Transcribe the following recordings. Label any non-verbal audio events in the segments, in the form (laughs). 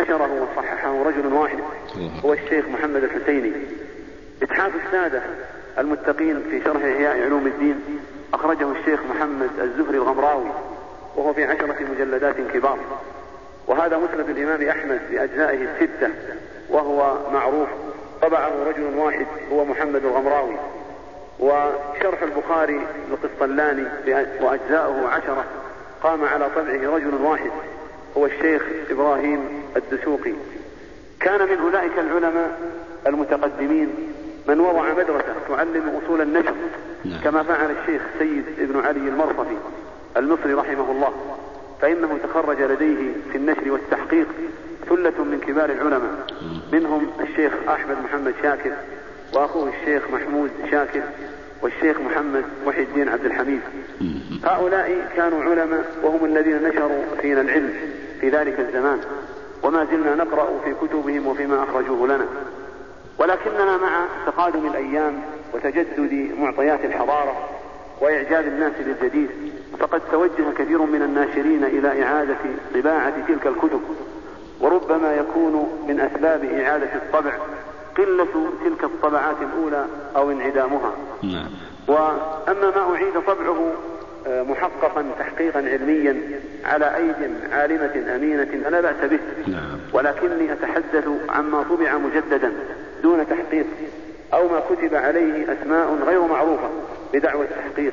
نشره وصححه رجل واحد هو الشيخ محمد الحسيني. إتحاف السادة المتقين في شرح إحياء علوم الدين أخرجه الشيخ محمد الزهري الغمراوي وهو في عشرة مجلدات كبار. وهذا مسند الإمام أحمد بأجزائه الستة وهو معروف. طبعه رجل واحد هو محمد الغمراوي. وشرح البخاري للقسطلاني وأجزاؤه عشرة قام على طبعه رجل واحد. هو الشيخ إبراهيم الدسوقي. كان من أولئك العلماء المتقدمين من وضع مدرسة تعلم أصول النشر نعم. كما فعل الشيخ سيد ابن علي المرصفي المصري رحمه الله. فإنه تخرج لديه في النشر والتحقيق ثلة من كبار العلماء. منهم الشيخ أحمد محمد شاكر وأخوه الشيخ محمود شاكر والشيخ محمد محي الدين عبد الحميد. هؤلاء كانوا علماء وهم الذين نشروا فينا العلم في ذلك الزمان. وما زلنا نقرأ في كتبهم وفيما أخرجوه لنا. ولكننا مع تقادم الأيام وتجدد معطيات الحضارة وإعجاب الناس بالجديد فقد توجه كثير من الناشرين إلى إعادة طباعة تلك الكتب. وربما يكون من أسباب إعادة الطبع قلة تلك الطبعات الأولى أو انعدامها نعم. وأما ما أعيد طبعه آه، محققا تحقيقا علميا على أيد عالمة أمينة فلا بأس به نعم. ولكني أتحدث عما طبع مجددا دون تحقيق أو ما كتب عليه أسماء غير معروفة بدعوى التحقيق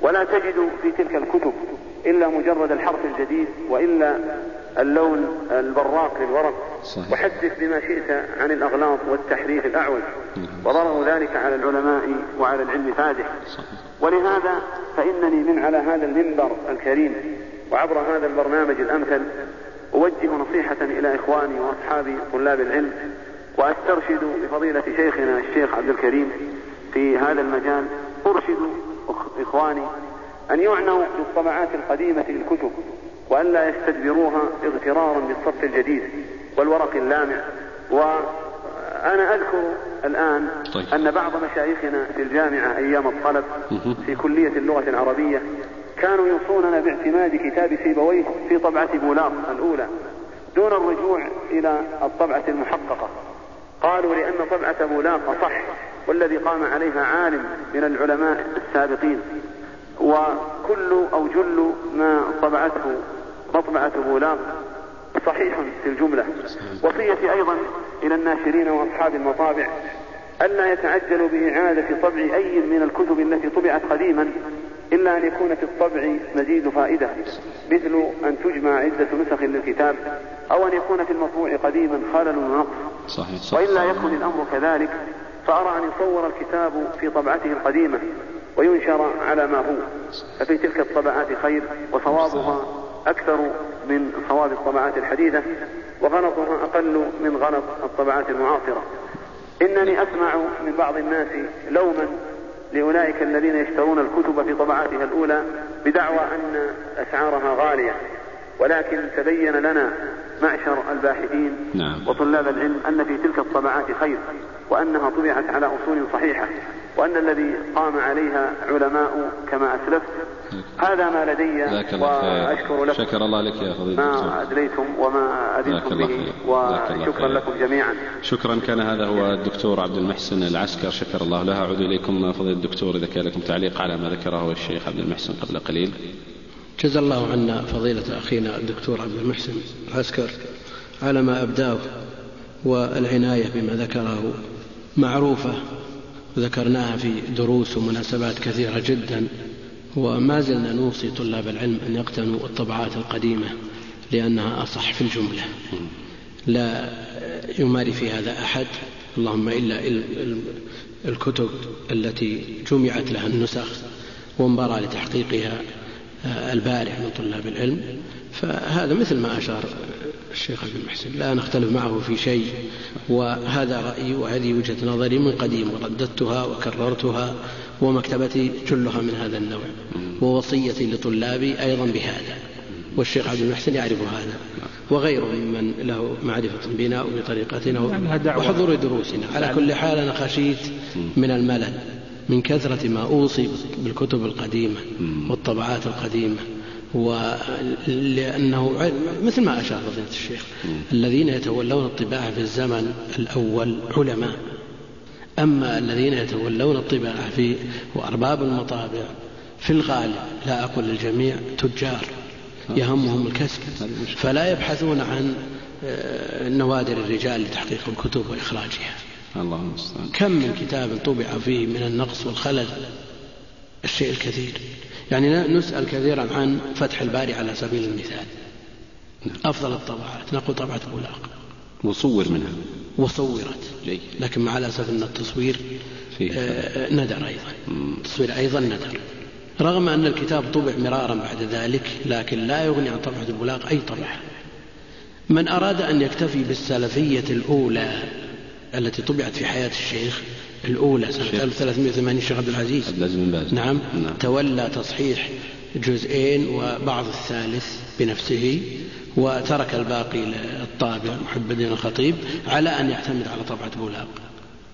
ولا تجد في تلك الكتب إلا مجرد الحرف الجديد وإلا اللون البراق للورق صحيح. وحدث بما شئت عن الأغلاط والتحريف الأعوج. وضرر ذلك على العلماء وعلى العلم فادح. ولهذا فإنني من على هذا المنبر الكريم وعبر هذا البرنامج الأمثل أوجه نصيحة إلى إخواني وأصحابي طلاب العلم وأسترشد بفضيلة شيخنا الشيخ عبد الكريم في هذا المجال. أرشد إخواني أن يعنوا بالطبعات القديمة للكتب. وألا يستدبروها اغترارا بالصف الجديد والورق اللامع. وأنا أذكر الآن طيب. أن بعض مشايخنا في الجامعة أيام الطلب في كلية اللغة العربية كانوا يوصوننا باعتماد كتاب سيبويه في طبعة بولاق الأولى دون الرجوع إلى الطبعة المحققة. قالوا لأن طبعة بولاق صح والذي قام عليها عالم من العلماء السابقين. وكل أو جل ما طبعته مطبعة بولاق صحيح في الجملة. وصيتي أيضا إلى الناشرين وأصحاب المطابع ألا يتعجلوا بإعادة طبع أي من الكتب التي طبعت قديما إلا أن يكون في الطبع مزيد فائدة مثل أن تجمع عدة نسخ للكتاب أو أن يكون في المطبوع قديما خلل ونقص. صحيح صحيح. وإلا يكن الأمر كذلك فأرى أن يصور الكتاب في طبعته القديمة وينشر على ما هو. ففي تلك الطبعات خير وصوابها أكثر من صواب الطبعات الحديثة وغلطها أقل من غلط الطبعات المعاصرة. إنني أسمع من بعض الناس لوما لأولئك الذين يشترون الكتب في طبعاتها الأولى بدعوى أن أسعارها غالية. ولكن تبين لنا معشر الباحثين نعم. وطلاب العلم أن في تلك الطبعات خير وأنها طبعت على أصول صحيحة. وأن الذي قام عليها علماء كما أسلفت. هذا ما لدي وأشكر لكم. شكر الله لك يا فضيلة ما أدريتم وما أدريتم به. وشكرا لكم جميعا. شكرا. كان هذا هو الدكتور عبد المحسن العسكر. شكر الله له. أعود إليكم فضيلة الدكتور إذا كان لكم تعليق على ما ذكره الشيخ عبد المحسن قبل قليل. جزا الله عنا فضيلة أخينا الدكتور عبد المحسن العسكر على ما أبداه والعناية بما ذكره. معروفة ذكرناها في دروس ومناسبات كثيرة جدا وما زلنا نوصي طلاب العلم أن يقتنوا الطبعات القديمة لأنها أصح في الجملة. لا يماري في هذا أحد اللهم إلا الكتب التي جمعت لها النسخ وانبرى لتحقيقها البارع من طلاب العلم. فهذا مثل ما أشار الشيخ عبد المحسن لا نختلف معه في شيء وهذا رأيي وهذه وجهة نظري من قديم ورددتها وكررتها ومكتبتي جلها من هذا النوع ووصيتي لطلابي أيضا بهذا والشيخ عبد المحسن يعرف هذا وغيره ممن له معرفة بنا وبطريقتنا وحضور دروسنا. على كل حال أنا خشيت من الملل من كثرة ما أوصي بالكتب القديمة والطبعات القديمة. ولأنه مثل ما أشار فضيلة الشيخ الذين يتولون الطباعة في الزمن الأول علماء. أما الذين يتولون الطباعة في وأرباب المطابع في الغالب لا أقول الجميع تجار يهمهم الكسب. فلا يبحثون عن آه، نوادر الرجال لتحقيق الكتب وإخراجها. الله المستعان كم من كتاب طبع فيه من النقص والخلل؟ الشيء الكثير. يعني نسأل كثيرا عن فتح الباري على سبيل المثال. نعم. أفضل الطبعات. نقول طبعة بولاق وصور منها. وصورت. جيد. لكن مع الأسف أن التصوير فيه. آه ندر أيضا. التصوير أيضا ندر. رغم أن الكتاب طبع مرارا بعد ذلك لكن لا يغني عن طبعة البلاغ أي طبعة. من أراد أن يكتفي بالسلفية الأولى التي طبعت في حياة الشيخ الأولى سنة 1380 الشيخ عبد العزيز. بن باز. نعم, نعم. تولى تصحيح جزئين وبعض الثالث بنفسه وترك الباقي للطابع محب الدين الخطيب على أن يعتمد على طبعة بولاق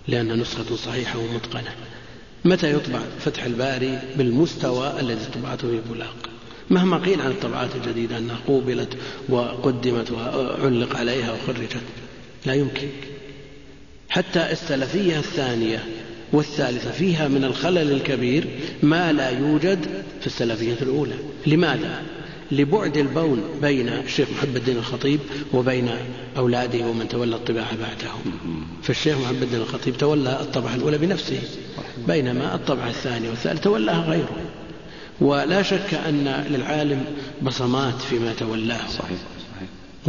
لأنها نسخة صحيحة ومتقنة. متى يطبع فتح الباري بالمستوى الذي طبعته في بولاق؟ مهما قيل عن الطبعات الجديدة أنها قوبلت وقدمت وعلق عليها وخرجت. لا يمكن. حتى السلفية الثانية والثالثة فيها من الخلل الكبير ما لا يوجد في السلفية الأولى. لماذا؟ لبعد البون بين الشيخ محب الدين الخطيب وبين أولاده ومن تولى الطباعة بعده فالشيخ محب الدين الخطيب تولى الطبعة الأولى بنفسه بينما الطبعة الثانية والثالثة تولاها غيره. ولا شك أن للعالم بصمات فيما تولاه. صحيح.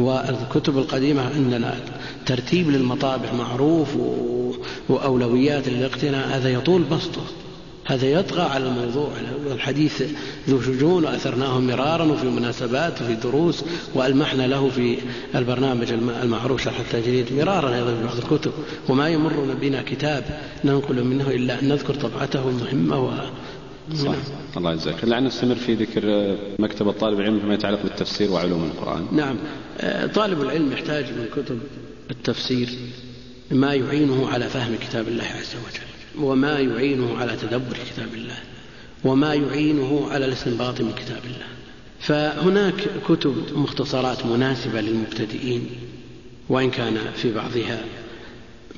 والكتب القديمة عندنا ترتيب للمطابع معروف وأولويات للاقتناء هذا يطول بسطه. هذا يطغى على الموضوع. الحديث ذو شجون وأثرناه مرارا وفي مناسبات وفي دروس وألمحنا له في البرنامج المعروف شرح التجريد مرارا أيضا في بعض الكتب. وما يمر بنا كتاب ننقل منه إلا أن نذكر طبعته المهمة صح. نعم. الله يجزاك لعل نستمر في ذكر مكتبة طالب العلم فيما يتعلق بالتفسير وعلوم القرآن. نعم. آه، طالب العلم يحتاج من كتب التفسير ما يعينه على فهم كتاب الله عز وجل وما يعينه على تدبر كتاب الله وما يعينه على الاستنباط من كتاب الله. فهناك كتب مختصرات مناسبة للمبتدئين وإن كان في بعضها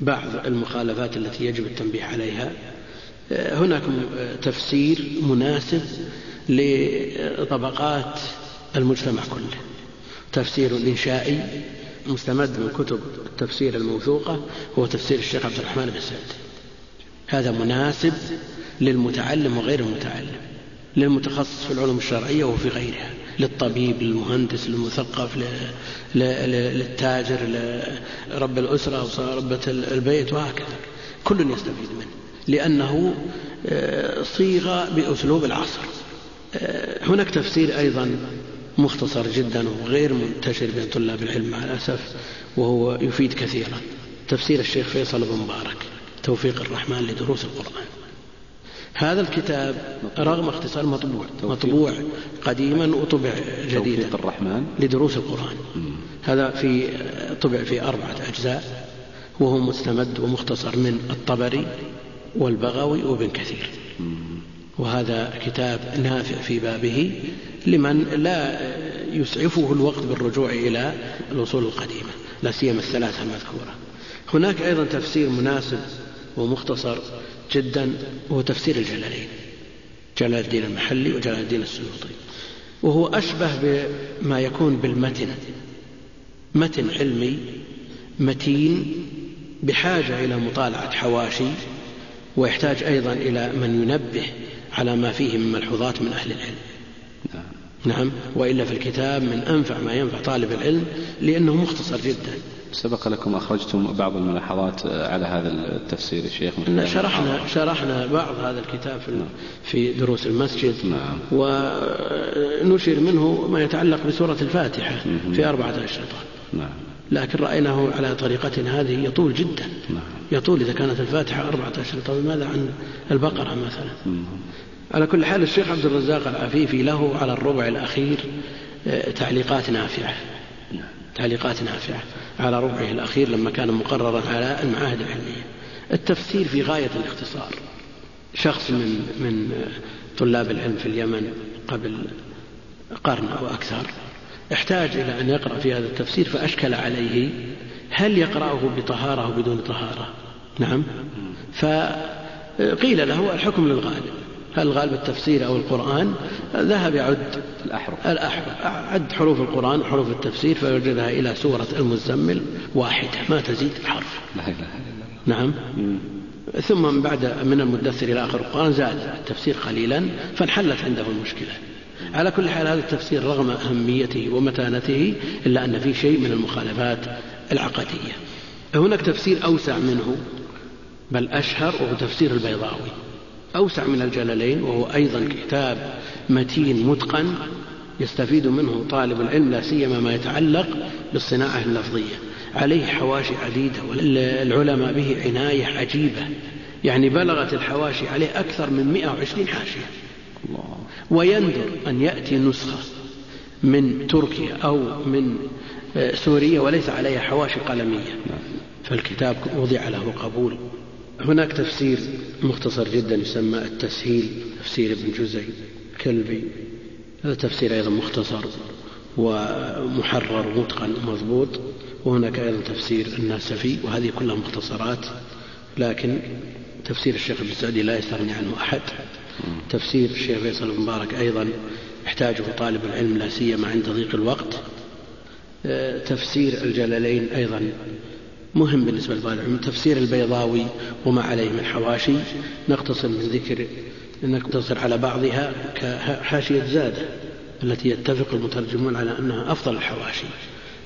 بعض المخالفات التي يجب التنبيه عليها. هناك تفسير مناسب لطبقات المجتمع كله. تفسير إنشائي مستمد من كتب التفسير الموثوقة هو تفسير الشيخ عبد الرحمن بن سعد. هذا مناسب للمتعلم وغير المتعلم للمتخصص في العلوم الشرعية وفي غيرها للطبيب للمهندس للمثقف للتاجر لرب الأسرة وربة البيت وهكذا. كل يستفيد منه. لأنه آه، صيغ بأسلوب العصر. آه، هناك تفسير أيضا مختصر جدا وغير منتشر بين طلاب العلم مع الأسف وهو يفيد كثيرا. تفسير الشيخ فيصل بن مبارك توفيق الرحمن لدروس القرآن. هذا الكتاب رغم اختصار مطبوع مطبوع قديما وطبع جديدا. توفيق الرحمن. لدروس القرآن. هذا في طبع في أربعة أجزاء وهو مستمد ومختصر من الطبري والبغوي وابن كثير. وهذا كتاب نافع في بابه لمن لا يسعفه الوقت بالرجوع إلى الأصول القديمة لا سيما الثلاثة المذكورة هناك أيضا تفسير مناسب ومختصر جدا هو تفسير الجلالين جلال الدين المحلي وجلال الدين السيوطي. وهو أشبه بما يكون بالمتن متن علمي متين بحاجة إلى مطالعة حواشي ويحتاج أيضا إلى من ينبه على ما فيه من ملحوظات من أهل العلم. نعم, نعم. وإلا في الكتاب من أنفع ما ينفع طالب العلم لأنه مختصر جدا. سبق لكم أخرجتم بعض الملاحظات على هذا التفسير الشيخ. شرحنا شرحنا بعض هذا الكتاب في, نعم. في دروس المسجد. نعم. ونشر منه ما يتعلق بسورة الفاتحة في أربعة أشرطة نعم. لكن رأيناه على طريقتنا هذه يطول جدا. نعم. يطول إذا كانت الفاتحة أربعة أشهر طيب ماذا عن البقرة مثلا؟ على كل حال الشيخ عبد الرزاق العفيفي له على الربع الأخير آه، تعليقات نافعة. تعليقات نافعة على ربعه الأخير لما كان مقررا على المعاهد العلمية. التفسير في غاية الاختصار. شخص من من طلاب العلم في اليمن قبل قرن أو أكثر. احتاج إلى أن يقرأ في هذا التفسير فأشكل عليه هل يقرأه بطهارة أو بدون طهارة. نعم. فقيل له الحكم للغالب. هل الغالب التفسير أو القرآن؟ ذهب يعد الأحرف. الأحرف. عد حروف القرآن وحروف التفسير فوجدها إلى سورة المزمل واحدة ما تزيد حرف لا إله إلا الله. نعم. ثم من بعد من المدثر إلى آخر القرآن زاد التفسير قليلا فانحلت عنده المشكلة. على كل حال هذا التفسير رغم أهميته ومتانته إلا أن فيه شيء من المخالفات العقدية. هناك تفسير أوسع منه بل أشهر وهو تفسير البيضاوي. أوسع من الجلالين وهو أيضا كتاب متين متقن يستفيد منه طالب العلم لا سيما ما يتعلق بالصناعة اللفظية. عليه حواشي عديدة والعلماء به عناية عجيبة. يعني بلغت الحواشي عليه أكثر من 120 حاشية. الله. ويندر أن يأتي نسخة من تركيا أو من آه، سوريا وليس عليها حواشي قلمية. فالكتاب وضع له قبول. هناك تفسير مختصر جدا يسمى التسهيل تفسير ابن جزي كلبي. هذا تفسير أيضا مختصر ومحرر ومتقن ومضبوط وهناك أيضا تفسير الناسفي وهذه كلها مختصرات. لكن تفسير الشيخ ابن سعدي لا يستغني عنه أحد. تفسير الشيخ فيصل بن مبارك أيضا يحتاجه طالب العلم لا سيما عند ضيق الوقت. آه، تفسير الجلالين أيضا مهم بالنسبة لطالب العلم. تفسير البيضاوي وما عليه من حواشي. نقتصر من ذكر نقتصر على بعضها كحاشية زادة التي يتفق المترجمون على أنها أفضل الحواشي.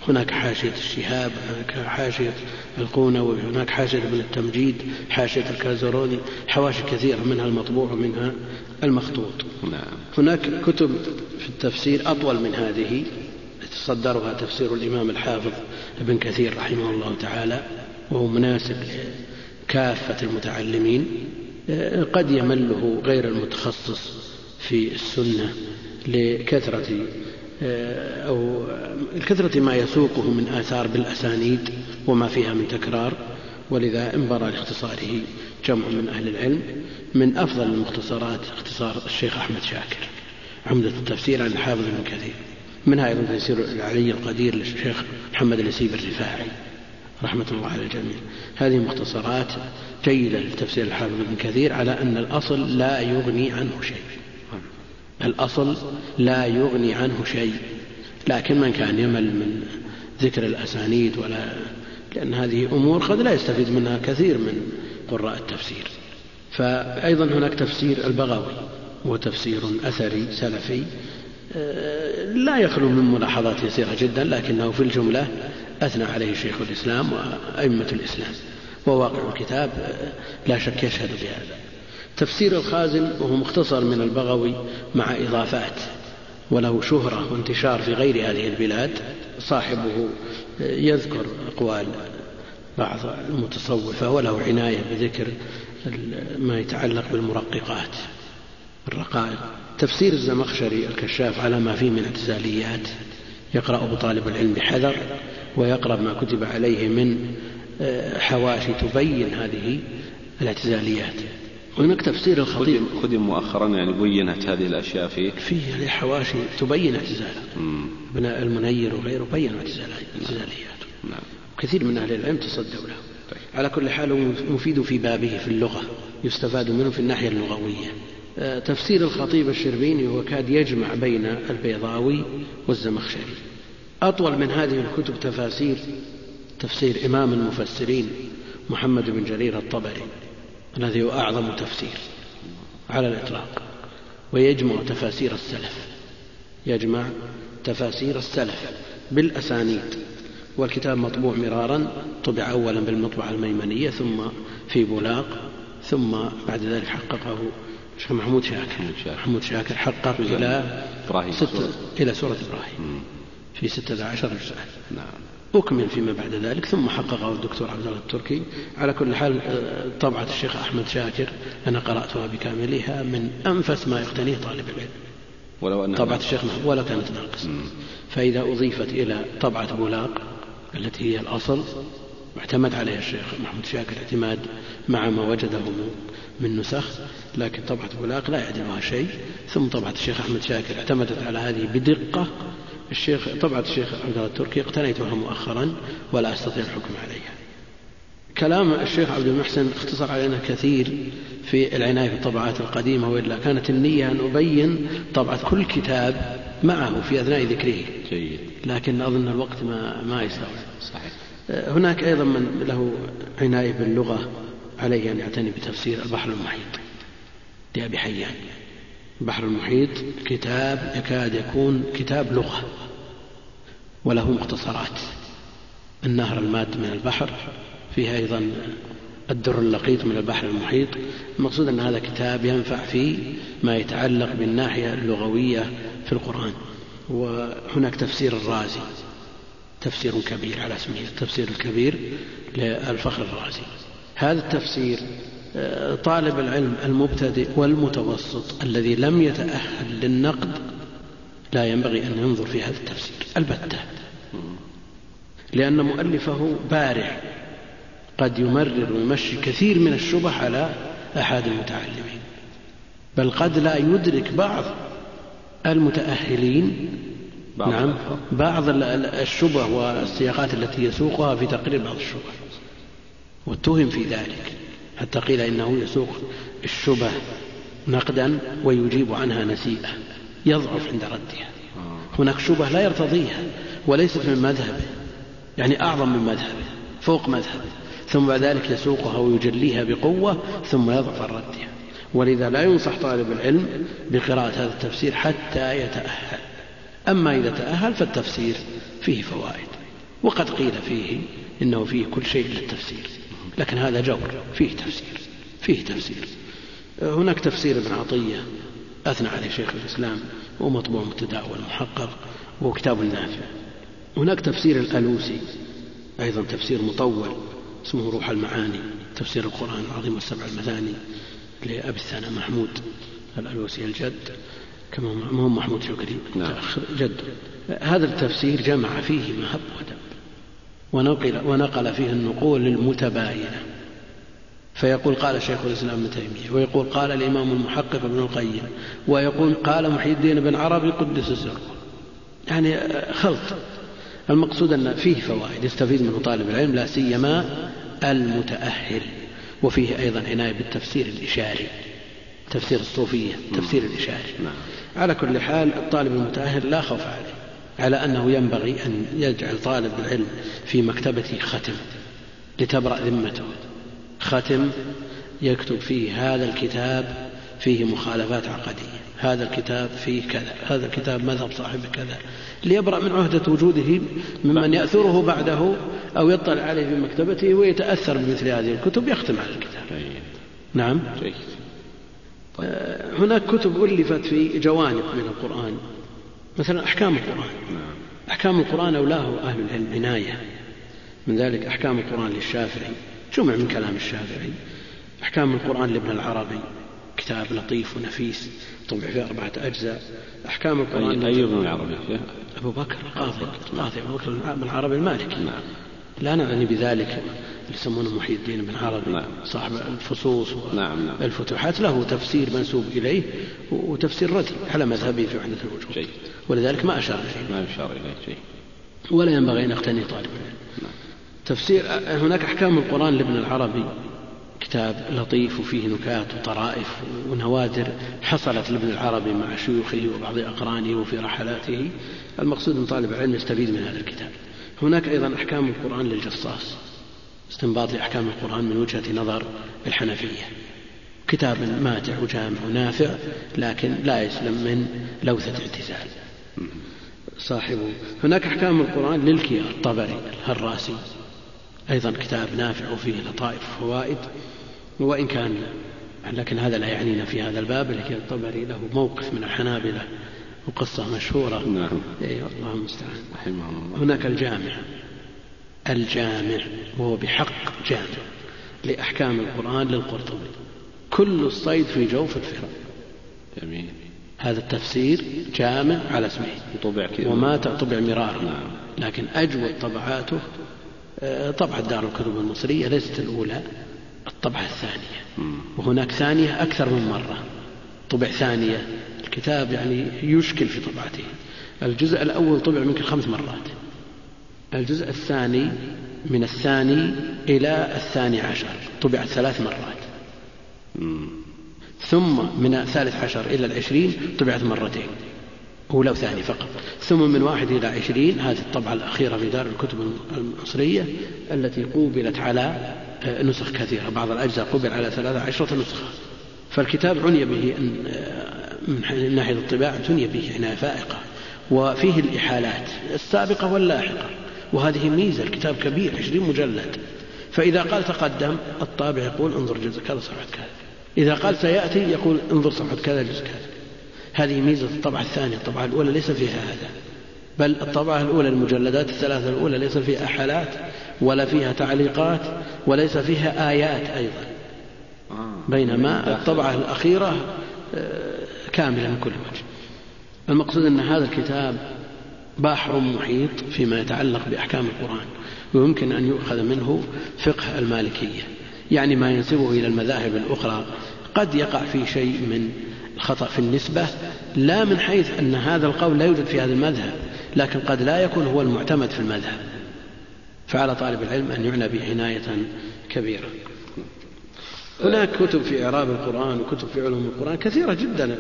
هناك حاشية الشهاب هناك حاشية القونوي هناك حاشية ابن التمجيد حاشية الكازروني حواشي كثيرة منها المطبوع ومنها المخطوط نعم. هناك كتب في التفسير أطول من هذه صدرها تفسير الإمام الحافظ ابن كثير رحمه الله تعالى وهو مناسب لكافة المتعلمين قد يمله غير المتخصص في السنة لكثرة أو لكثرة ما يسوقه من آثار بالأسانيد وما فيها من تكرار ولذا انبرى لاختصاره جمع من أهل العلم من أفضل المختصرات اختصار الشيخ أحمد شاكر عمدة التفسير عن الحافظ ابن كثير. منها أيضا تيسير العلي القدير للشيخ محمد النسيب الرفاعي رحمة الله على الجميع. هذه مختصرات جيدة لتفسير الحافظ ابن كثير على أن الأصل لا يغني عنه شيء. الأصل لا يغني عنه شيء. لكن من كان يمل من ذكر الأسانيد ولا لأن هذه أمور قد لا يستفيد منها كثير من قراء التفسير. فأيضا هناك تفسير البغوي هو تفسير أثري سلفي. آه، لا يخلو من ملاحظات يسيرة جدا لكنه في الجملة أثنى عليه شيخ الإسلام وأئمة الإسلام وواقع الكتاب آه، لا شك يشهد بهذا. تفسير الخازن وهو مختصر من البغوي مع إضافات وله شهرة وانتشار في غير هذه البلاد صاحبه آه، يذكر أقوال بعض المتصوفة وله عناية بذكر ما يتعلق بالمرققات. الرقائق. تفسير الزمخشري الكشاف على ما فيه من اعتزاليات. يقرأه طالب العلم بحذر ويقرأ ما كتب عليه من آه، حواشي تبين هذه الاعتزاليات. هناك تفسير الخطيب خدم مؤخرا يعني بينت هذه الأشياء فيه فيه حواشي تبين اعتزاله ابن المنير وغيره بينوا اعتزاليات. نعم. كثير من أهل العلم تصدوا له. على كل حال مفيد في بابه في اللغة يستفاد منه في الناحية اللغوية. آه، تفسير الخطيب الشربيني هو كاد يجمع بين البيضاوي والزمخشري. أطول من هذه الكتب تفاسير تفسير إمام المفسرين محمد بن جرير الطبري الذي هو أعظم تفسير على الإطلاق. ويجمع تفاسير السلف يجمع تفاسير السلف بالأسانيد. والكتاب مطبوع مرارا طبع أولا بالمطبعة الميمنية ثم في بولاق ثم بعد ذلك حققه شيخ محمود شاكر. محمود شاكر. حقق إلى إبراهيم ستة إلى سورة إبراهيم. في ستة عشر جزءا نعم. أكمل فيما بعد ذلك ثم حققه الدكتور عبد الله التركي. على كل حال آه، طبعة الشيخ أحمد شاكر أنا قرأتها بكاملها من أنفس ما يقتنيه طالب العلم. ولو أنها طبعة الشيخ ولا كانت ناقصة. فإذا أضيفت إلى طبعة بولاق التي هي الأصل واعتمد عليه الشيخ محمود شاكر اعتماد مع ما وجده من نسخ لكن طبعة بولاق لا يعدلها شيء. ثم طبعة الشيخ أحمد شاكر اعتمدت على هذه بدقة. الشيخ طبعة الشيخ عبد الله التركي اقتنيتها مؤخرا ولا أستطيع الحكم عليها. كلام الشيخ عبد المحسن اختصر علينا كثير في العناية بالطبعات القديمة وإلا كانت النية أن أبين طبعة كل كتاب معه في أثناء ذكره. جيد. لكن أظن الوقت ما ما يستوعب صحيح. هناك أيضا من له عناية باللغة عليه أن يعتني بتفسير البحر المحيط. لأبي حيان البحر المحيط كتاب يكاد يكون كتاب لغة وله مختصرات. النهر الماد من البحر فيه أيضا الدر اللقيط من البحر المحيط. المقصود أن هذا كتاب ينفع في ما يتعلق بالناحية اللغوية في القرآن. وهناك تفسير الرازي تفسير كبير على اسمه التفسير الكبير للفخر الرازي. هذا التفسير آه، طالب العلم المبتدئ والمتوسط الذي لم يتأهل للنقد لا ينبغي أن ينظر في هذا التفسير البتة. لأن مؤلفه بارع قد يمرر ويمشي كثير من الشبه على أحد المتعلمين بل قد لا يدرك بعض المتأهلين. بعض. نعم. بعض الشبه والسياقات التي يسوقها في تقرير بعض الشبه. واتهم في ذلك. حتى قيل إنه يسوق الشبه نقدا ويجيب عنها نسيئة. يضعف عند ردها. هناك شبه لا يرتضيها وليست من مذهبه. يعني أعظم من مذهبه. فوق مذهبه. ثم بعد ذلك يسوقها ويجليها بقوة ثم يضعف عن ردها ولذا لا ينصح طالب العلم بقراءة هذا التفسير حتى يتأهل. أما إذا تأهل فالتفسير فيه فوائد وقد قيل فيه إنه فيه كل شيء للتفسير لكن هذا جور فيه تفسير فيه تفسير. هناك تفسير ابن عطية أثنى عليه شيخ الإسلام ومطبوع متداول محقق وكتاب نافع. هناك تفسير الألوسي أيضا تفسير مطول اسمه روح المعاني تفسير القرآن العظيم والسبع المثاني. لأبي الثناء محمود الألوسي الجد كما ما هو محمود شكري نعم. جد. هذا التفسير جمع فيه مهب ودب ونقل, ونقل فيه النقول المتباينة فيقول قال شيخ الإسلام ابن تيمية ويقول قال الإمام المحقق ابن القيم ويقول قال محي الدين بن عربي قدس سره يعني خلط. المقصود أن فيه فوائد يستفيد منه طالب العلم لا سيما المتأهل. وفيه أيضا عناية بالتفسير الإشاري تفسير الصوفية تفسير الإشاري. نعم. على كل حال الطالب المتأهل لا خوف عليه على أنه ينبغي أن يجعل طالب العلم في مكتبته ختم لتبرأ ذمته. ختم يكتب فيه هذا الكتاب فيه مخالفات عقدية هذا الكتاب فيه كذا هذا الكتاب مذهب صاحب كذا ليبرأ من عهدة وجوده ممن يأثره بعده أو يطلع عليه في مكتبته ويتأثر بمثل هذه الكتب يختم على الكتاب. نعم. آه، هناك كتب ألفت في جوانب من القرآن مثلا أحكام القرآن. أحكام القرآن أولاه أهل العلم عناية. من ذلك أحكام القرآن للشافعي. جمع من كلام الشافعي. أحكام القرآن لابن العربي. كتاب لطيف ونفيس طبع في أربعة أجزاء. أحكام القرآن أي ابن العربي أبو بكر القاضي القاضي أبو بكر بن العربي المالكي نعم لا نعني بذلك اللي يسمونه محي الدين بن عربي نعم. صاحب الفصوص والفتوحات نعم. نعم. له تفسير منسوب إليه وتفسير ردي على مذهبه في وحدة الوجود شيء. ولذلك ما أشار إليه ما أشار إليه شيء ولا ينبغي أن يقتني طالب العلم نعم. تفسير هناك أحكام القرآن لابن العربي كتاب لطيف وفيه نكات وطرائف ونوادر حصلت لابن العربي مع شيوخه وبعض أقرانه وفي رحلاته. المقصود أن طالب العلم يستفيد من هذا الكتاب. هناك أيضا أحكام القرآن للجصاص استنباط لأحكام القرآن من وجهة نظر الحنفية. كتاب ماتع وجامع ونافع لكن لا يسلم من لوثة اعتزال. صاحبه هناك أحكام القرآن للكيار الطبري الهراسي. أيضا كتاب نافع وفيه لطائف وفوائد وإن كان لكن هذا لا يعنينا في هذا الباب لكن الطبري له موقف من الحنابلة وقصة مشهورة. نعم. أي الله المستعان. رحمه الله. هناك الجامع. الجامع وهو بحق جامع لأحكام القرآن للقرطبي. كل الصيد في جوف الفرع جميل. هذا التفسير جامع على اسمه. طبع وما طبع مرارا. نعم. لكن أجود طبعاته طبعة دار الكتب المصرية ليست الأولى الطبعة الثانية. وهناك ثانية أكثر من مرة. طبع ثانية. الكتاب يعني يشكل في طبعته. الجزء الأول طبع يمكن خمس مرات. الجزء الثاني من الثاني إلى الثاني عشر. طبع ثلاث مرات. ثم من الثالث عشر إلى العشرين طبعت مرتين. أولى وثاني فقط. ثم من واحد إلى عشرين هذه الطبعة الأخيرة في دار الكتب المصرية التي قوبلت على آه، نسخ كثيرة. بعض الأجزاء قبل على ثلاثة عشرة نسخة. فالكتاب عني به آه، من ناحية الطباعة عني به عناية فائقة. وفيه الإحالات السابقة واللاحقة. وهذه ميزة الكتاب كبير عشرين مجلد. فإذا قال تقدم الطابع يقول انظر جزء كذا صفحة كذا. إذا قال سيأتي يقول انظر صفحة كذا جزء كذا هذه ميزة الطبعة الثانية الطبعة الأولى ليس فيها هذا بل الطبعة الأولى المجلدات الثلاثة الأولى ليس فيها أحالات ولا فيها تعليقات وليس فيها آيات أيضا. آه. بينما الطبعة الأخيرة آه، كاملة من كل وجه. المقصود أن هذا الكتاب بحر محيط فيما يتعلق بأحكام القرآن ويمكن أن يؤخذ منه فقه المالكية يعني ما ينسبه إلى المذاهب الأخرى قد يقع في شيء من الخطأ في النسبة لا من حيث أن هذا القول لا يوجد في هذا المذهب لكن قد لا يكون هو المعتمد في المذهب. فعلى طالب العلم أن يعنى به عناية كبيرة. هناك كتب في إعراب القرآن وكتب في علوم القرآن كثيرة جدا.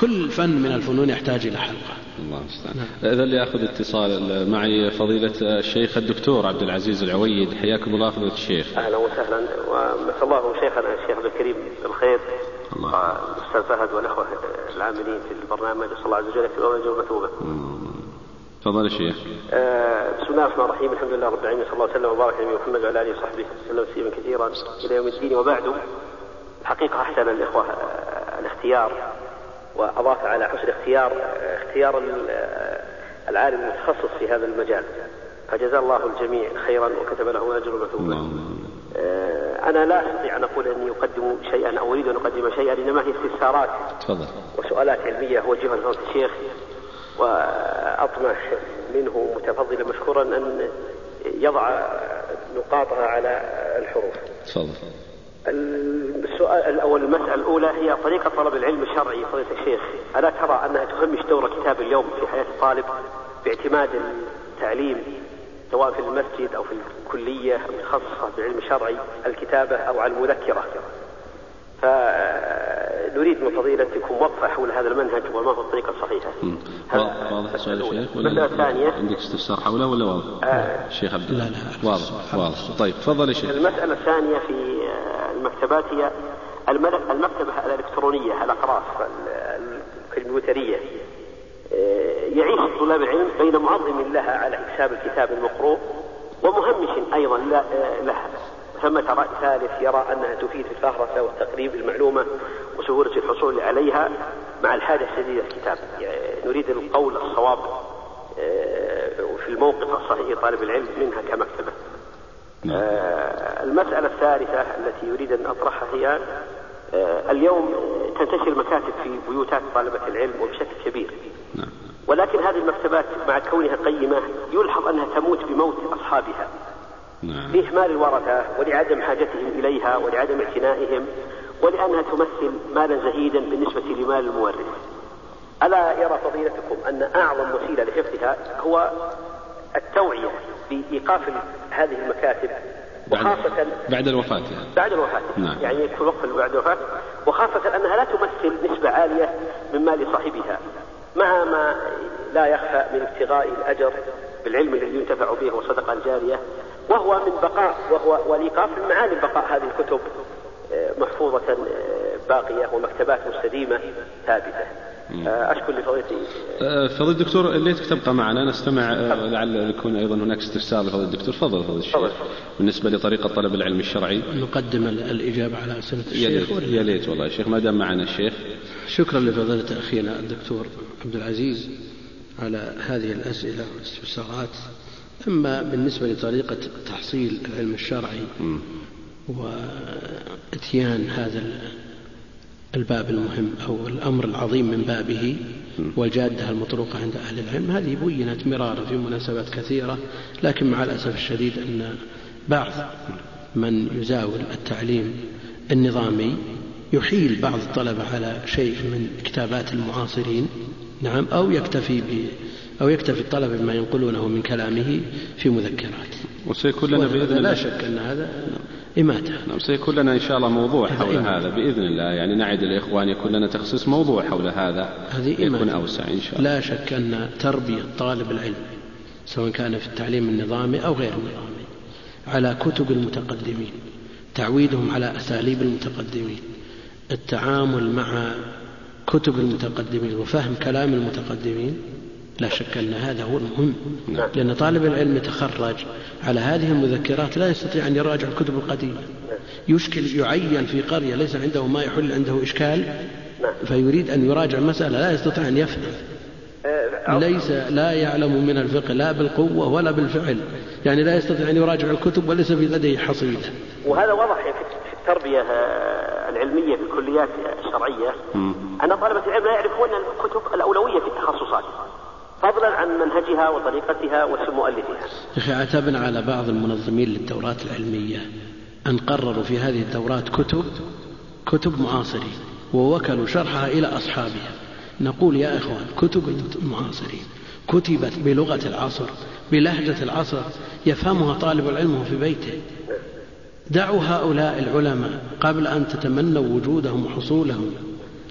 كل فن من الفنون يحتاج إلى حلقة. الله المستعان. نعم. إذا اللي ياخذ اتصال معي فضيلة الشيخ الدكتور عبد العزيز العويد. حياكم الله فضيلة الشيخ. أهلا وسهلا. ومسا الله شيخنا الشيخ عبد الكريم بالخير. الله. الأستاذ فهد والأخوة العاملين في البرنامج نسأل الله عز وجل يكتب أجر مثوبة تفضل الشيخ. آه بسم الله الرحمن الرحيم. الحمد لله رب العالمين صلى الله وسلم وبارك على محمد وعلى آله وصحبه وسلم تسليما كثيرا. إلى يوم الدين وبعد الحقيقة أحسن الإخوة آه، الاختيار وأضاف على حسن اختيار آه، اختيار آه، العالم المتخصص في هذا المجال. فجزا الله الجميع خيرا وكتب له اجر مثوبا. أنا لا أستطيع أن أقول إني أقدم شيئا أو أريد أن أقدم شيئا إنما هي استفسارات تفضل. وسؤالات علمية اوجهها لفضيله الشيخ وأطمح منه متفضلا مشكورا أن يضع نقاطها على الحروف. تفضل. السؤال الأول المسألة الأولى هي طريقة طلب العلم الشرعي فضيلة الشيخ. ألا ترى أنها تهمش دور كتاب اليوم في حياة الطالب باعتماد التعليم سواء في المسجد أو في الكلية المتخصصة بالعلم الشرعي الكتابة أو على المذكرة. فنريد من فضيلتكم وقفة حول هذا المنهج وما هو الطريقة الصحيحة. واضح السؤال يا شيخ ولا الثانية عندك استفسار حوله ولا واضح؟ آه. الشيخ عبد الله. لا لا واضح واضح. طيب تفضل يا شيخ. المسألة الثانية في المكتبات هي المكتبة الإلكترونية الأقراص الكمبيوترية. آه، يعيش طلاب العلم بين معظم لها على حساب الكتاب المقروء ومهمش أيضا آه، لها ثمة رأي ثالث يرى أنها تفيد في الفهرسة والتقريب المعلومة وسهولة الحصول عليها مع الحاجة الشديدة الكتاب يعني نريد القول الصواب آه، في الموقف الصحيح طالب العلم منها كمكتبة نعم. آه، المسألة الثالثة التي يريد أن أطرحها هي آه، اليوم تنتشر المكاتب في بيوتات طلبة العلم وبشكل كبير. ولكن هذه المكتبات مع كونها قيمة يلحظ أنها تموت بموت أصحابها نعم. لإهمال الورثة ولعدم حاجتهم إليها ولعدم اعتنائهم ولأنها تمثل مالا زهيدا بالنسبة لمال المورث ألا يرى فضيلتكم أن أعظم وسيلة لحفظها هو التوعية بإيقاف هذه المكاتب وخاصة بعد الوفاة يعني. بعد الوفاة نعم. يعني يدخل وقت بعد الوفاة وخاصة أنها لا تمثل نسبة عالية من مال صاحبها مع ما لا يخفى من ابتغاء الأجر بالعلم الذي ينتفع به والصدقة الجارية وهو من بقاء وهو والإيقاف من معاني بقاء هذه الكتب آه، محفوظة آه، باقية ومكتبات مستديمة ثابتة. آه، أشكر لفضيلتي. فضيلة الدكتور ليتك تبقى معنا. نستمع لعل يكون أيضا هناك استفسار لفضيلة الدكتور. تفضل فضيلة الشيخ. بالنسبة لطريقة طلب العلم الشرعي. نقدم الإجابة على أسئلة الشيخ. يا ليت والله يا شيخ. ما دام معنا الشيخ. شكرا لفضيلة أخينا الدكتور عبد العزيز على هذه الأسئلة والاستفسارات. أما بالنسبة لطريقة تحصيل العلم الشرعي وإتيان هذا الباب المهم أو الأمر العظيم من بابه والجادة المطروقة عند أهل العلم. هذه بينت مرارا في مناسبات كثيرة لكن مع الأسف الشديد أن بعض من يزاول التعليم النظامي يحيل بعض الطلبة على شيء من كتابات المعاصرين نعم أو يكتفي ب أو يكتفي الطلبة بما ينقلونه من كلامه في مذكرات. وسيكون لنا بإذن الله. لا شك أن هذا إماتة نعم سيكون لنا إن شاء الله موضوع حول هذا بإذن الله. يعني نعد الإخوان يكون لنا تخصيص موضوع حول هذا. هذه يكون أوسع إن شاء الله. لا شك أن تربية طالب العلم سواء كان في التعليم النظامي أو غير النظامي على كتب المتقدمين تعويدهم على أساليب المتقدمين التعامل مع كتب المتقدمين وفهم كلام المتقدمين لا شك أن هذا هو المهم. نعم. لأن طالب العلم يتخرج على هذه المذكرات لا يستطيع أن يراجع الكتب القديمة. يشكل يعين في قرية ليس عنده ما يحل عنده إشكال. نعم. فيريد أن يراجع مسألة لا يستطيع أن يفهم. أه، ليس لا يعلم من الفقه لا بالقوة ولا بالفعل. يعني لا يستطيع أن يراجع الكتب وليس في لديه حصيلة. وهذا واضح في التربية آه، العلمية في الكليات الشرعية. أن طلبة العلم لا يعرفون الكتب الأولوية في التخصصات. فضلا عن منهجها وطريقتها واسم مؤلفها. يا أخي عتبنا على بعض المنظمين للدورات العلمية أن قرروا في هذه الدورات كتب كتب معاصرين ووكلوا شرحها إلى أصحابها. نقول يا إخوان كتب المعاصرين كتبت بلغة العصر بلهجة العصر يفهمها طالب العلم في بيته. دعوا هؤلاء العلماء قبل أن تتمنوا وجودهم وحصولهم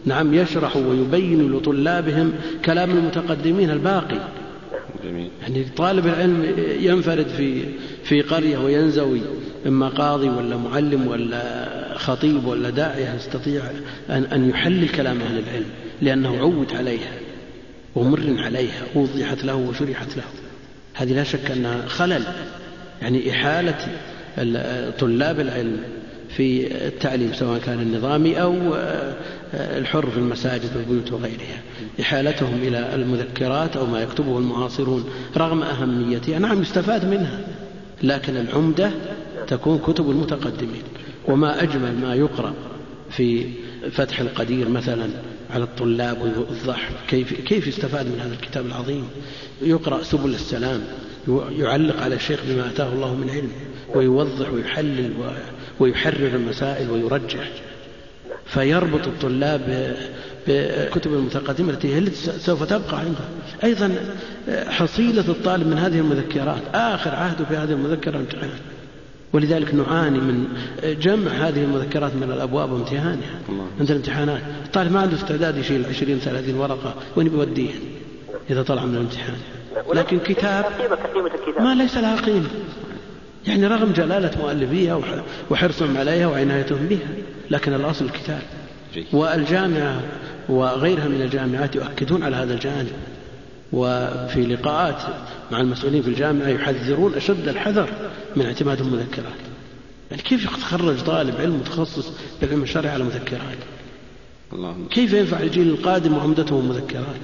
نعم يشرح ويبين لطلابهم كلام المتقدمين الباقي. جميل. يعني طالب العلم ينفرد في في قرية وينزوي إما قاضي ولا معلم ولا خطيب ولا داعية يستطيع أن أن يحلل كلام أهل العلم لأنه عود عليها ومر عليها ووضحت له وشرحت له. هذه لا شك أنها خلل. يعني إحالة طلاب العلم في التعليم سواء كان النظامي أو الحر في المساجد والبيوت وغيرها إحالتهم إلى المذكرات أو ما يكتبه المعاصرون رغم أهميتها. نعم يستفاد منها لكن العمدة تكون كتب المتقدمين. وما أجمل ما يقرأ في فتح القدير مثلا على الطلاب والضح كيف, كيف يستفاد من هذا الكتاب العظيم؟ يقرأ سبل السلام يعلق على الشيخ بما أتاه الله من علم ويوضح ويحلل ويحرر المسائل ويرجح. فيربط الطلاب بكتب المتقدمة التي هي سوف تبقى عنده أيضا حصيلة الطالب من هذه المذكرات. آخر عهده في هذه المذكرة امتحان. ولذلك نعاني من جمع هذه المذكرات من الأبواب وامتهانها. عند الامتحانات. الطالب ما عنده استعداد يشيل 20 30 ورقة وين بيوديه؟ إذا طلع من الامتحان. لكن كتاب ما ليس لها قيمة. يعني رغم جلالة مؤلفيها وحرصهم عليها وعنايتهم بها لكن الأصل الكتاب. والجامعة وغيرها من الجامعات يؤكدون على هذا الجانب. وفي لقاءات مع المسؤولين في الجامعة يحذرون أشد الحذر من اعتماد المذكرات. يعني كيف يتخرج طالب علم متخصص بالعلم الشرعي على مذكرات؟ كيف ينفع الجيل القادم وعمدته مذكرات؟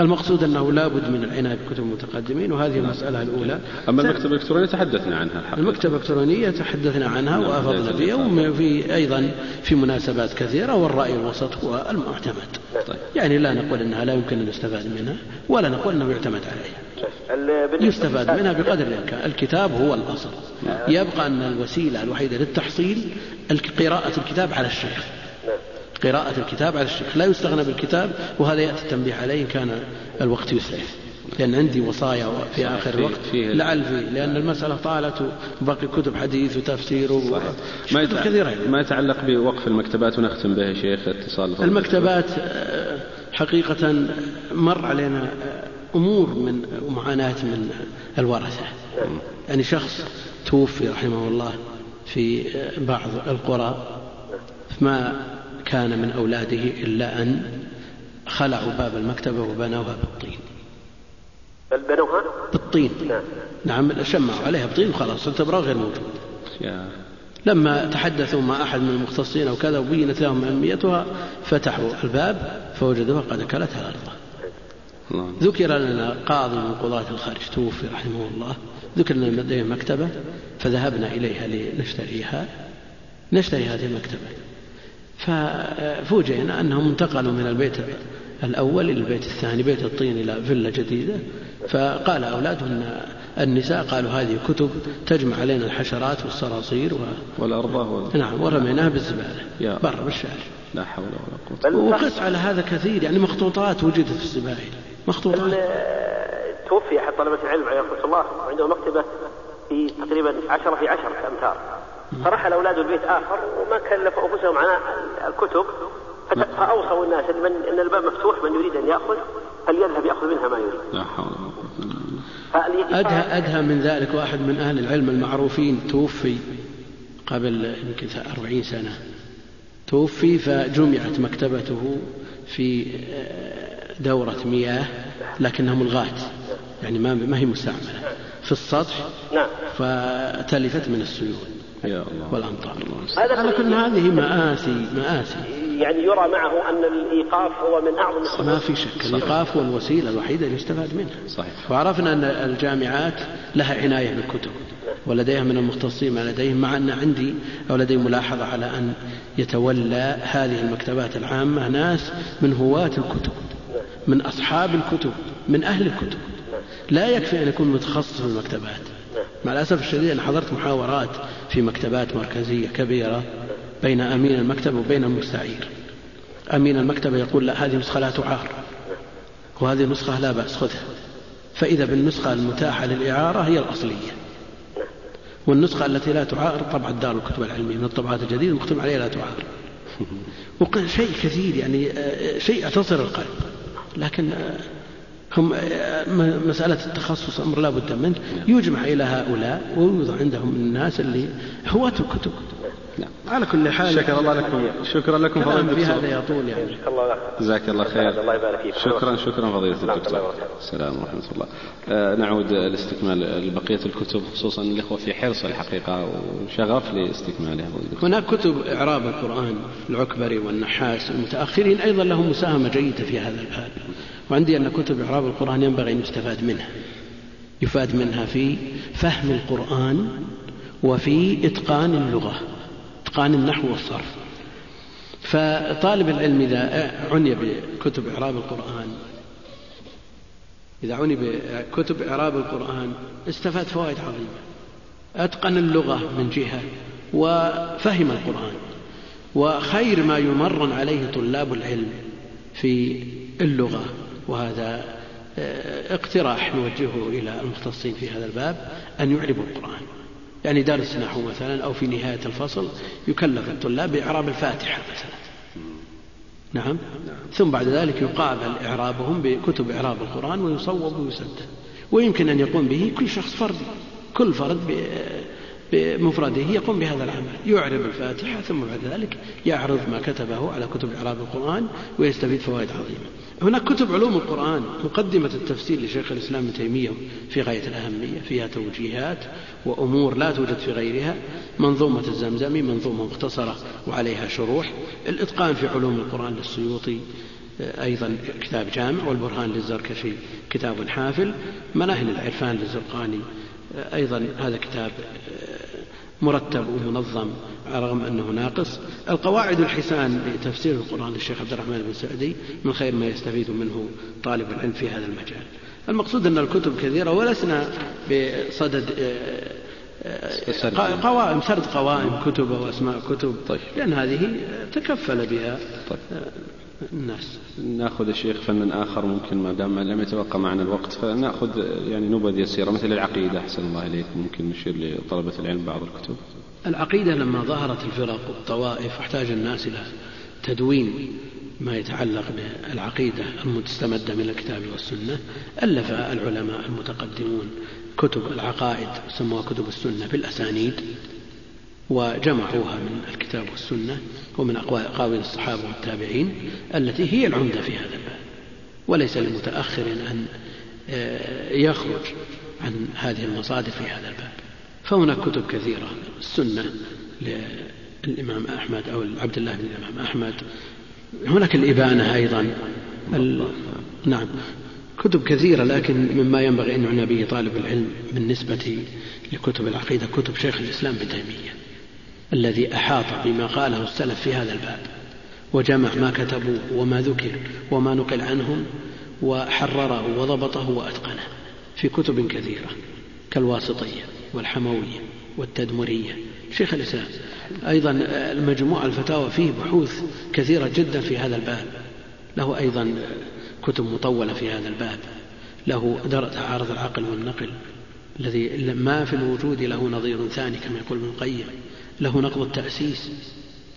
المقصود أنه لا بد من العناية بكتب المتقدمين وهذه المسألة الأولى. أما المكتبة الإلكترونية تحدثنا عنها الحقيقة. المكتبة الإلكترونية تحدثنا عنها نعم وأفضنا فيها وفي أيضا في مناسبات كثيرة والرأي الوسط هو المعتمد. طيب. يعني لا نقول أنها لا يمكن أن يستفاد منها ولا نقول أنه يعتمد عليها. يستفاد منها بقدر الإمكان. الكتاب هو الأصل. يبقى أن الوسيلة الوحيدة للتحصيل قراءة الكتاب على الشيخ. قراءة الكتاب على الشيخ لا يستغنى بالكتاب وهذا يأتي التنبيه عليه إن كان الوقت يسعف. لأن عندي وصايا في آخر الوقت. فيه لعل فيه لأن المسألة طالت وباقي كتب حديث وتفسير ما يتعلق كثيرة ما يتعلق بوقف المكتبات ونختم به يا شيخ اتصال المكتبات آه، حقيقة مر علينا آه، أمور من معاناة من الورثة. يعني شخص توفي رحمه الله في آه، بعض القرى ما كان من أولاده إلا أن خلعوا باب المكتبة وبنوها بالطين. بنوها؟ بالطين. نعم. نعم شمعوا عليها بطين وخلاص التبرة غير موجود. لما تحدثوا مع أحد من المختصين أو كذا وبينت لهم أهميتها فتحوا الباب فوجدوها قد أكلتها الأرض. ذكر لنا قاضي من قضاة الخارج توفي رحمه الله. ذكر لنا لديه مكتبة فذهبنا إليها لنشتريها. نشتري هذه المكتبة. ففوجئنا أنهم انتقلوا من البيت الأول إلى البيت الثاني بيت الطين إلى فيلا جديدة. فقال أولاده أن النساء قالوا هذه كتب تجمع علينا الحشرات والصراصير و... والأرض نعم ورميناها بالزبالة برا بالشارع لا حول ولا قوة. وقس على هذا كثير يعني مخطوطات وجدت في الزبائن مخطوطات. توفي أحد طلبة العلم عليه رحمة الله وعنده مكتبة في تقريبا عشرة في عشرة أمتار فرحل أولاده البيت آخر وما كلفوا أنفسهم عن الكتب فأوصوا الناس من أن الباب مفتوح من يريد أن يأخذ فليذهب يأخذ منها ما يريد. لا حول ولا أدهى, أدهى من ذلك وأحد من أهل العلم المعروفين توفي قبل يمكن أربعين سنة. توفي فجمعت مكتبته في آه، دورة مياه لكنها ملغاة يعني ما ما هي مستعملة. في السطح نعم. فتلفت من السيول. والأمطار على كل هذه مآسي مآسي. يعني يرى معه أن الإيقاف هو من أعظم ما في شك. الإيقاف هو الوسيلة الوحيدة اللي يستفاد منها. صحيح. وعرفنا أن الجامعات لها عناية بالكتب ولديها من المختصين ما لديهم مع أن عندي أو لدي ملاحظة على أن يتولى هذه المكتبات العامة ناس من هواة الكتب من أصحاب الكتب من أهل الكتب. لا يكفي أن يكون متخصص في المكتبات. مع الأسف الشديد أنا حضرت محاورات في مكتبات مركزية كبيرة بين أمين المكتب وبين المستعير. أمين المكتبة يقول لا هذه نسخة لا تعار وهذه نسخة لا بأس خذها. فإذا بالنسخة المتاحة للإعارة هي الأصلية. والنسخة التي لا تعار طبعا دار الكتب العلمية من الطبعات الجديدة المختم عليها لا تعار. (laughs) وقال شيء كثير يعني آه، شيء يعتصر القلب. لكن آه، هم آه، مسألة التخصص أمر لا بد منه. يجمع إلى هؤلاء ويوضع عندهم الناس اللي هواة الكتب نعم. على كل حال شكر الله لكم. شكرا لكم فضيلة في هذا يطول يعني. جزاك الله خير. الله يبارك فيك. شكرا شكرا فضيلة الدكتور. السلام ورحمة الله. آه نعود لاستكمال بقية الكتب خصوصا الإخوة في حرص الحقيقة وشغف لاستكمالها. هناك كتب إعراب القرآن العكبري والنحاس المتأخرين أيضا لهم مساهمة جيدة في هذا الباب. وعندي أن كتب إعراب القرآن ينبغي أن يستفاد منها يفاد منها في فهم القرآن وفي إتقان اللغة إتقان النحو والصرف. فطالب العلم إذا عني بكتب إعراب القرآن إذا عني بكتب إعراب القرآن استفاد فوائد عظيمة. أتقن اللغة من جهة وفهم القرآن وخير ما يمرن عليه طلاب العلم في اللغة. وهذا آه، اقتراح نوجهه إلى المختصين في هذا الباب أن يعربوا القرآن. يعني درس نحو مثلا أو في نهاية الفصل يكلف الطلاب بإعراب الفاتحة مثلا. نعم؟ ثم بعد ذلك يقابل إعرابهم بكتب إعراب القرآن ويصوب ويسدد ويمكن أن يقوم به كل شخص فردي. كل فرد بمفرده يقوم بهذا العمل. يعرب الفاتحة ثم بعد ذلك يعرض ما كتبه على كتب إعراب القرآن ويستفيد فوائد عظيمة. هناك كتب علوم القرآن مقدمة التفسير لشيخ الإسلام ابن تيمية في غاية الأهمية فيها توجيهات وأمور لا توجد في غيرها منظومة الزمزمي منظومة مختصرة وعليها شروح الإتقان في علوم القرآن للسيوطي أيضا كتاب جامع والبرهان للزركشي كتاب حافل مناهل العرفان للزرقاني أيضا هذا كتاب مرتب ومنظم رغم أنه ناقص. القواعد الحسان لتفسير القرآن للشيخ عبد الرحمن بن سعدي من خير ما يستفيد منه طالب العلم في هذا المجال. المقصود أن الكتب كثيرة ولسنا بصدد آه، آه، قوائم سرد قوائم كتب وأسماء كتب طيب. لأن هذه تكفل بها طيب. آه، الناس. نأخذ الشيخ فن آخر ممكن ما دام لم يتبقى معنا الوقت فنأخذ يعني نبذ يسيرة مثل العقيدة. أحسن الله إليك ممكن نشير لطلبة العلم بعض الكتب. العقيدة لما ظهرت الفرق والطوائف أحتاج الناس إلى تدوين ما يتعلق بالعقيدة المستمدة من الكتاب والسنة. ألف العلماء المتقدمون كتب العقائد سموها كتب السنة بالأسانيد وجمعوها من الكتاب والسنة ومن أقاويل الصحابة والتابعين التي هي العمدة في هذا الباب. وليس لمتأخر أن آه، يخرج عن هذه المصادر في هذا الباب. فهناك كتب كثيرة. السنة للإمام أحمد أو عبد الله بن الإمام أحمد. هناك الإبانة أيضا. نعم. كتب كثيرة لكن مما ينبغي أن يعنى به طالب العلم بالنسبة لكتب العقيدة كتب شيخ الإسلام ابن تيمية الذي أحاط بما قاله السلف في هذا الباب وجمع ما كتبوه وما ذكر وما نقل عنهم وحرره وضبطه وأتقنه في كتب كثيرة. كالواسطية والحموية والتدمرية. شيخ الإسلام أيضا المجموع الفتاوى فيه بحوث كثيرة جدا في هذا الباب. له أيضا كتب مطولة في هذا الباب. له درء تعارض العقل والنقل الذي ما في الوجود له نظير ثاني كما يقول ابن القيم. له نقض التأسيس.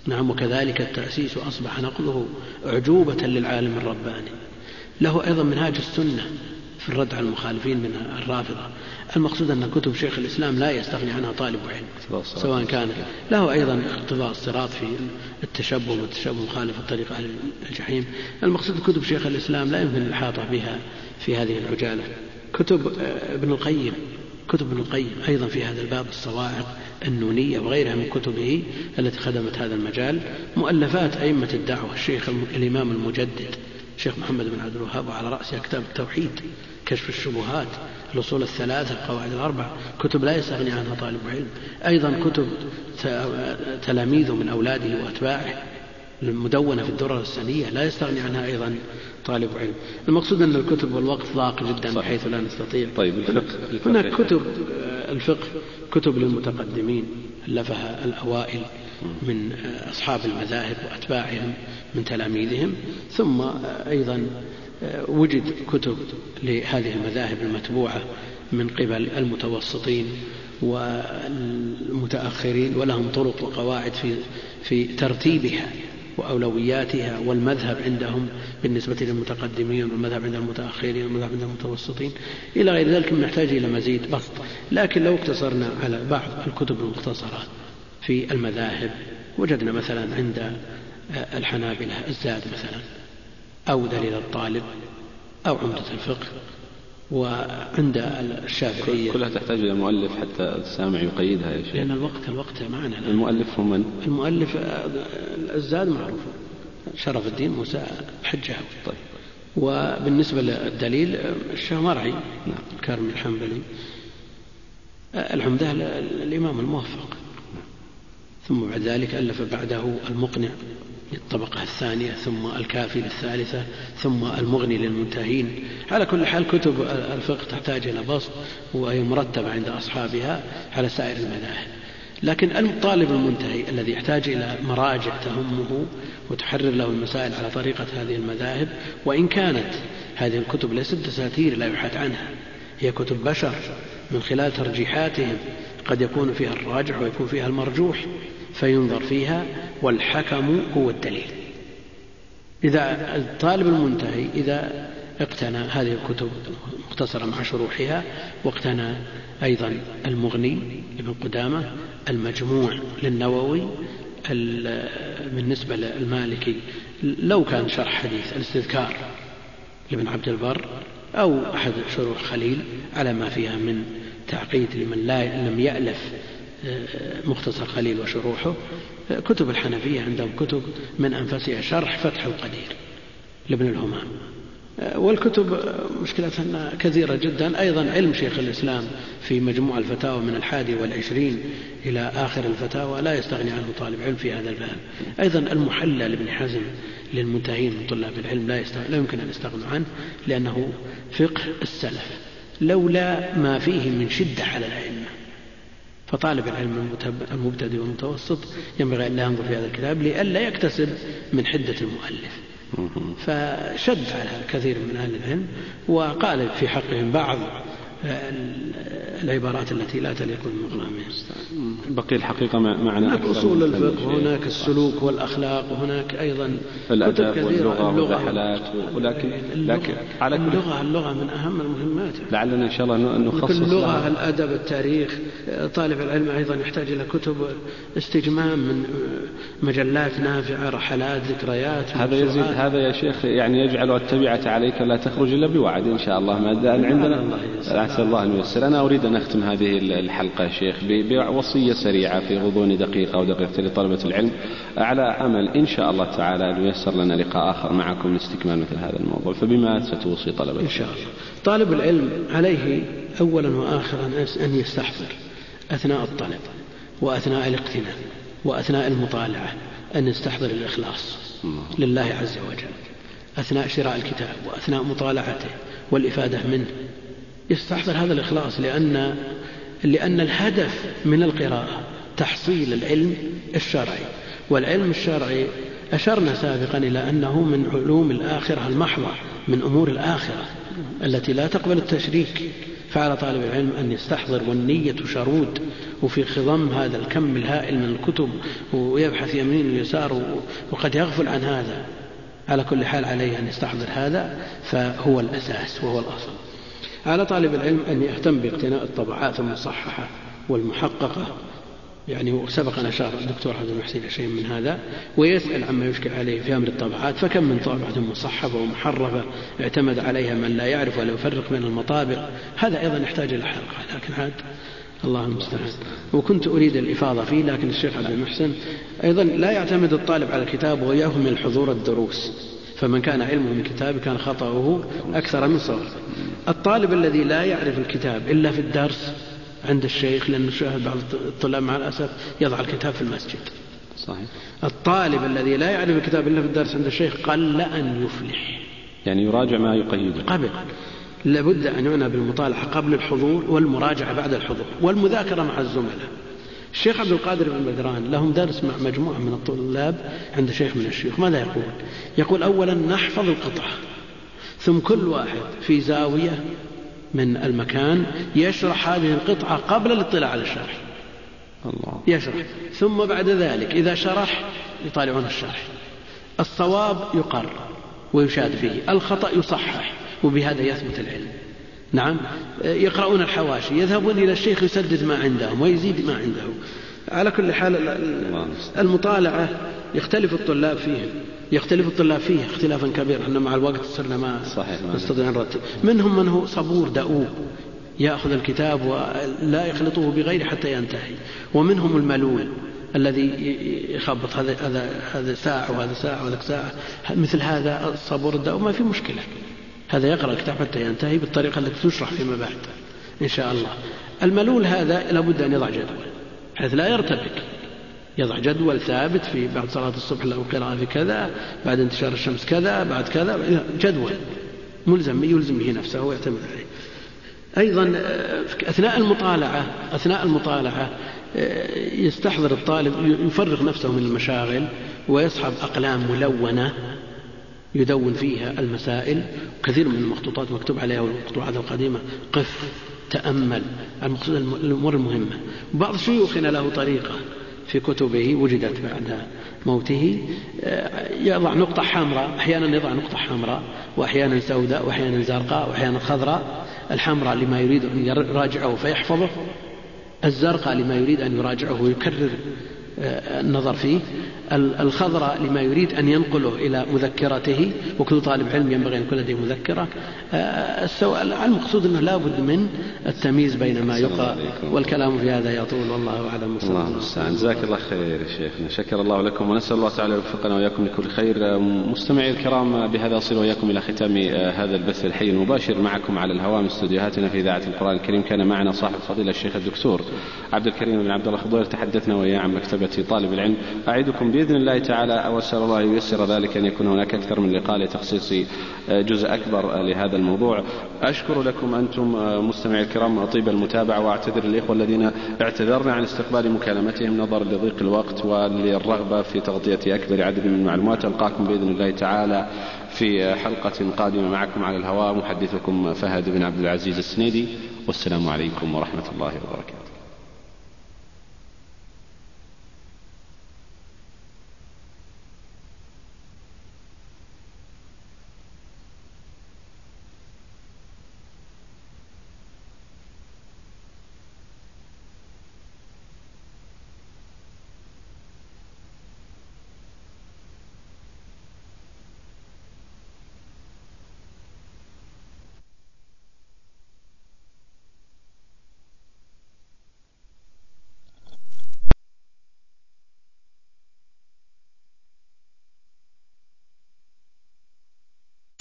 نعم وكذلك التأسيس أصبح نقضه أعجوبة للعالم الرباني. له أيضا منهاج السنة في الرد على المخالفين من الرافضة. المقصود أن كتب شيخ الإسلام لا يستغني عنها طالب علم سواء كان له أيضا اقتضاء الصراط في التشبه والتشبه مخالف الطريق أهل الجحيم. المقصود كتب شيخ الإسلام لا يمكن الإحاطة بها في هذه العجالة. كتب ابن القيم كتب ابن القيم أيضا في هذا الباب الصواعق النونية وغيرها من كتبه التي خدمت هذا المجال. مؤلفات أئمة الدعوة الشيخ الإمام المجدد الشيخ محمد بن عبد الوهاب وعلى رأسها كتاب التوحيد كشف الشبهات الأصول الثلاثة القواعد الأربع كتب لا يستغني عنها طالب علم أيضا كتب تلاميذه من أولاده وأتباعه المدونة في الدرر السنية لا يستغني عنها أيضا طالب علم. المقصود أن الكتب والوقت ضاق جدا. بحيث لا نستطيع. طيب الفقه. هناك كتب الفقه كتب للمتقدمين ألفها الأوائل من أصحاب المذاهب وأتباعهم. من تلاميذهم ثم أيضا وجد كتب لهذه المذاهب المتبوعة من قبل المتوسطين والمتأخرين ولهم طرق وقواعد في في ترتيبها وأولوياتها والمذهب عندهم بالنسبة للمتقدمين والمذهب عند المتأخرين والمذهب عند المتوسطين. إلى غير ذلك نحتاج إلى مزيد بسط. لكن لو اقتصرنا على بعض الكتب المختصرة في المذاهب وجدنا مثلا عند الحنابلة الزاد مثلا أو دليل الطالب أو عمدة الفقه. وعند الشافعية كلها تحتاج إلى مؤلف حتى السامع يقيدها يا شيخ. لأن الوقت الوقت معنا المؤلف هو من؟ المؤلف الزاد معروف. شرف الدين موسى الحجاوي طيب. وبالنسبة للدليل الشيخ مرعي نعم. الكرم الحنبلي. العمدة الإمام الموفق. ثم بعد ذلك ألف بعده المقنع. الطبقة الثانية ثم الكافي للثالثة ثم المغني للمنتهين. على كل حال كتب الفقه تحتاج إلى بسط وهي مرتبة عند أصحابها على سائر المذاهب. لكن الطالب المنتهي الذي يحتاج إلى مراجع تهمه وتحرر له المسائل على طريقة هذه المذاهب وإن كانت هذه الكتب ليست دساتير لا يبحث عنها. هي كتب بشر من خلال ترجيحاتهم قد يكون فيها الراجح ويكون فيها المرجوح. فينظر فيها والحكم هو الدليل. إذا الطالب المنتهي إذا اقتنى هذه الكتب مختصرة مع شروحها واقتنى أيضا المغني لابن قدامة المجموع للنووي بالنسبة للمالكي لو كان شرح حديث الاستذكار لابن عبد البر أو أحد شروح خليل على ما فيها من تعقيد لمن لا لم يألف مختصر خليل وشروحه. كتب الحنفية عندهم كتب من أنفسها شرح فتح القدير لابن الهمام. والكتب مشكلتها كثيرة جدا. أيضا علم شيخ الإسلام في مجموع الفتاوى من الحادي والعشرين إلى آخر الفتاوى لا يستغني عنه طالب علم في هذا الباب. أيضا المحلى لابن حزم للمنتهين من طلاب العلم لا, لا يمكن أن يستغنوا عنه لأنه فقه السلف. لولا ما فيه من شدة على الأئمة فطالب العلم المبتدئ والمتوسط ينبغي أن لا ينظر في هذا الكتاب لئلا يكتسب من حدة المؤلف. فشد على كثير من أهل العلم وقال في حقهم بعض العبارات التي لا تليق بمقامهم بقي الحقيقة معنا هناك أصول الفقه وهناك السلوك والأخلاق وهناك أيضا الأدب واللغة والرحلات ولكن لكن على اللغة اللغة من أهم المهمات. لعلنا إن شاء الله نخصص اللغة الأدب التاريخ طالب العلم أيضا يحتاج إلى كتب استجمام من مجلات نافعة رحلات ذكريات هذا يزيد هذا يا شيخ يعني يجعل التبعة عليك لا تخرج إلا بوعد إن شاء الله. ما عندنا عسى الله أن ييسر. أنا أريد أن أختم هذه الحلقة شيخ بوصية سريعة في غضون دقيقة أو دقيقتين لطلبة العلم على أمل إن شاء الله تعالى أن ييسر لنا لقاء آخر معكم لاستكمال مثل هذا الموضوع. فبما ستوصي طلبة إن شاء الله. طالب العلم عليه أولا وآخرا أن يستحضر أثناء الطلب وأثناء الاقتناء وأثناء المطالعة أن يستحضر الإخلاص لله عز وجل. أثناء شراء الكتاب وأثناء مطالعته والإفادة منه يستحضر هذا الإخلاص لأن لأن الهدف من القراءة تحصيل العلم الشرعي. والعلم الشرعي أشرنا سابقا إلى أنه من علوم الآخرة المحضة من أمور الآخرة التي لا تقبل التشريك. فعلى طالب العلم أن يستحضر والنية شرود وفي خضم هذا الكم الهائل من الكتب ويبحث يمين ويسار وقد يغفل عن هذا. على كل حال عليه أن يستحضر هذا فهو الأساس وهو الأصل. على طالب العلم أن يهتم باقتناء الطبعات المصححة والمحققة. يعني سبق أن أشار الدكتور عبد المحسن شيء من هذا ويسأل عما يشكل عليه في أمر الطبعات فكم من طابعة مصحفة ومحرفة اعتمد عليها من لا يعرف ولا يفرق بين المطابع هذا أيضا يحتاج إلى حلقة لكن عاد الله المستعان وكنت أريد الإفاضة فيه لكن الشيخ عبد المحسن أيضا لا يعتمد الطالب على الكتاب ويهمل حضور الدروس. فمن كان علمه من كتاب كان خطأه أكثر من صواب الطالب الذي لا يعرف الكتاب إلا في الدرس عند الشيخ لأنه شاهد بعض الطلاب مع الأسف يضع الكتاب في المسجد. صحيح. الطالب الذي لا يعرف الكتاب إلا في الدرس عند الشيخ قل أن يفلح. يعني يراجع ما يقيده. قبل. لابد أن يعنى بالمطالعة قبل الحضور والمراجعة بعد الحضور والمذاكرة مع الزملاء. الشيخ عبد القادر بن بدران لهم درس مع مجموعة من الطلاب عند شيخ من الشيوخ. ماذا يقول؟ يقول أولا نحفظ القطعة ثم كل واحد في زاوية من المكان يشرح هذه القطعة قبل الاطلاع على الشرح. الله. يشرح. ثم بعد ذلك إذا شرح يطالعون الشرح. الصواب يقر ويشاد فيه الخطأ يصحح وبهذا يثبت العلم. نعم. يقرؤون الحواشي يذهبون إلى الشيخ يسدد ما عندهم ويزيد ما عنده على كل حال المطالعة يختلف الطلاب فيها يختلف الطلاب فيه اختلافا كبيرا. إحنا مع الوقت صرنا ما صحيح. نستطيع نرتب. منهم من هو صبور دؤوب يأخذ الكتاب ولا يخلطه بغيره حتى ينتهي. ومنهم الملول الذي يخبط هذا هذا هذا ساعة وهذا ساعة وهذا ساعة. مثل هذا الصبور الدؤوب ما في مشكلة. هذا يقرأ الكتاب حتى ينتهي بالطريقة التي تشرح فيما بعد إن شاء الله. الملول هذا لابد أن يضع جدول بحيث لا يرتبك. يضع جدول ثابت في بعد صلاة الصبح له قراءة في كذا بعد انتشار الشمس كذا بعد كذا جدول. ملزم يلزم به نفسه ويعتمد عليه. أيضا أثناء المطالعة أثناء المطالعة يستحضر الطالب يفرغ نفسه من المشاغل ويصحب أقلام ملونة يدون فيها المسائل. كثير من المخطوطات مكتوب عليها والمقطوعات القديمة. قف تأمل. المقصود الأمور المهمة. بعض شيوخنا له طريقة. في كتبه وجدت بعد موته. آه، يضع نقطة حمراء. أحيانا يضع نقطة حمراء وأحيانا سوداء وأحيانا زرقاء وأحيانا خضراء. الحمراء لما يريد أن يراجعه فيحفظه. الزرقاء لما يريد أن يراجعه ويكرر. النظر فيه. الخضراء لما يريد أن ينقله إلى مذكرته وكل طالب علم ينبغي أن يكون لديه مذكرة. آه، المقصود أنه لا بد من التمييز بين ما يقرأ والكلام في هذا يطول. والله أعلم. الله المستعان. جزاك الله خير يا شيخنا. شكر الله لكم ونسأل الله تعالى يوفقنا وإياكم لكل خير. مستمعي الكرام بهذا أصل وإياكم إلى ختام آه، هذا البث الحي المباشر معكم على الهواء من استديوهاتنا في إذاعة القرآن الكريم. كان معنا صاحب فضيلة الشيخ الدكتور عبد الكريم بن عبد الله خضير تحدثنا وإياه عن مكتبة طالب العلم. أعدكم بإذن الله تعالى وأسأل الله أن ييسر ذلك أن يكون هناك أكثر من لقاء لتخصيص جزء أكبر لهذا الموضوع. أشكر لكم أنتم مستمعي الكرام طيب المتابعة وأعتذر الإخوة الذين اعتذرنا عن استقبال مكالمتهم. نظرا لضيق الوقت وللرغبة في تغطية أكبر عدد من المعلومات. ألقاكم بإذن الله تعالى في حلقة قادمة معكم على الهواء. محدثكم فهد بن عبد العزيز السنيدي. والسلام عليكم ورحمة الله وبركاته.